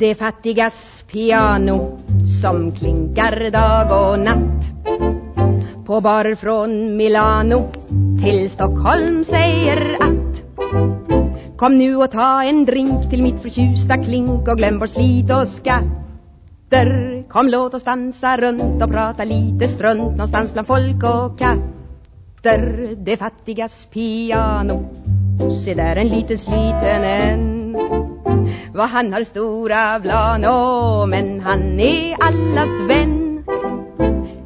De fattigas piano som klinkar dag och natt På barer från Milano till Stockholm säger att Kom nu och ta en drink till mitt förtjusta klink och glöm vår slit och skatter. Kom låt oss dansa runt och prata lite strunt någonstans bland folk och katter. Det fattigas piano Se där en liten sliten en. Vad han har stora plan. Oh, Men han är allas vän.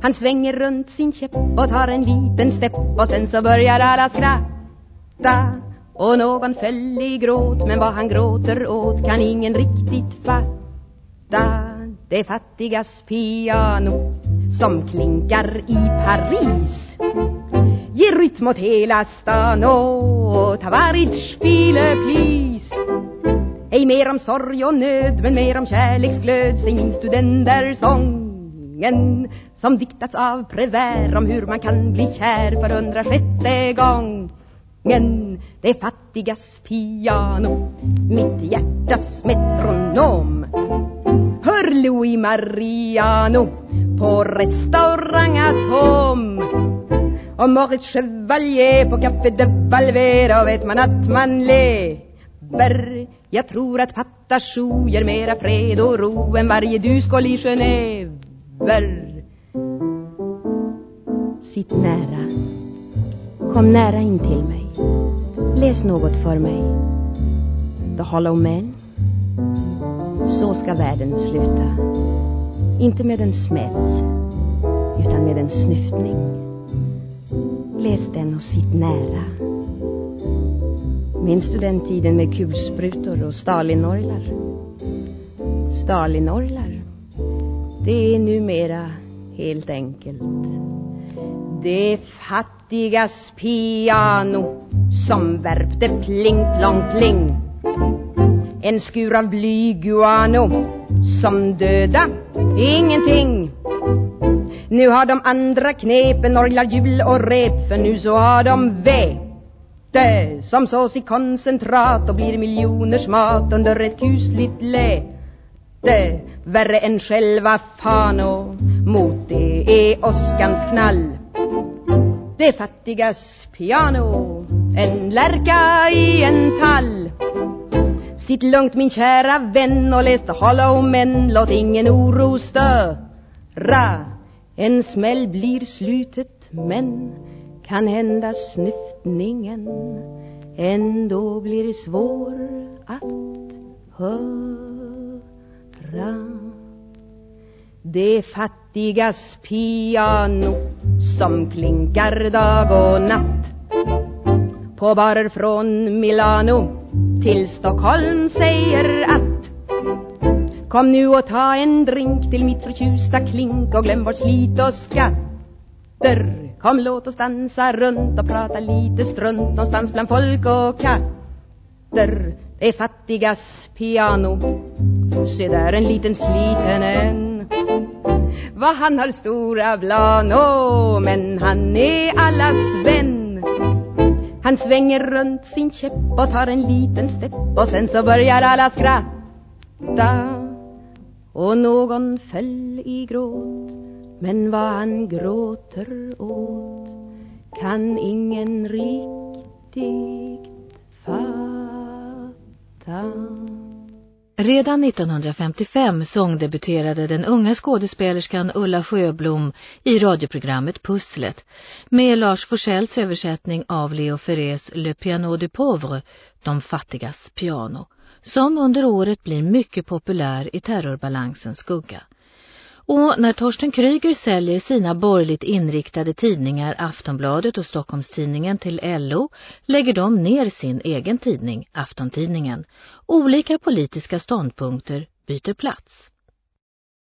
Han svänger runt sin käpp och tar en liten stepp. Och sen så börjar alla skratta. Och någon föll i gråt. Men vad han gråter åt kan ingen riktigt fatta. Det fattigas piano Som klinkar i Paris. Ge rytm åt hela stan. Och Tavarit spiele please. Ej mer om sorg och nöd men mer om kärleksglöd Säg minns du den där sången Som diktats av Prévert om hur man kan bli kär för hundra sjätte gången? Det fattigas piano Mitt hjärtas metronom. Hör Louis Mariano på restaurang Atom och Maurice Chevalier på Café de Valvera Då vet man att man lever jag tror att Patachou ger mera fred och ro Än varje duskål i Genever. Sitt nära. Kom nära in till mig. Läs något för mig. The Hollow Man. Så ska världen sluta. Inte med en smäll Utan med en snyftning. Läs den och sitt nära. Minns du den tiden med kulsprutor och Stalinorglar? Stalinorglar, det är numera helt enkelt det fattigas piano som värpte pling plong pling. En skur av blyguano som döda ingenting. Nu har de andra knepen, orglar hjul och rep För nu så har de det Som sås i koncentrat och blir miljoners mat Under ett kusligt läte Värre än själva Fano Mot det är åskans knall. Det fattigas piano En lärka i en tall. Sitt lugnt min kära vän och läs The Hollow Men Låt ingen oro störa en smäll blir slutet men kan hända snyftningen. Ändå blir svår att höra. Det fattigas piano som klinkar dag och natt På barer från Milano till Stockholm säger att Kom nu och ta en drink till mitt förtjusta klink och glöm vår slit och skatter. Kom låt oss dansa runt och prata lite strunt. Någonstans bland folk och katter. Det är fattigas piano. Se där en liten sliten en. Vad han har stora blan, åh, men han är allas vän. Han svänger runt sin käpp och tar en liten stepp. Och sen så börjar alla skratta. Och någon föll i gråt. Men vad han gråter åt Kan ingen riktigt fatta Redan 1955 sångdebuterade den unga skådespelerskan Ulla Sjöblom i radioprogrammet Pusslet med Lars Forsells översättning av Leo Ferrés Le Piano du Pauvre, De fattigas piano som under året blir mycket populär i terrorbalansens skugga. Och när Torsten Kryger säljer sina borgerligt inriktade tidningar Aftonbladet och Stockholmstidningen till LO lägger de ner sin egen tidning, Aftontidningen. Olika politiska ståndpunkter byter plats.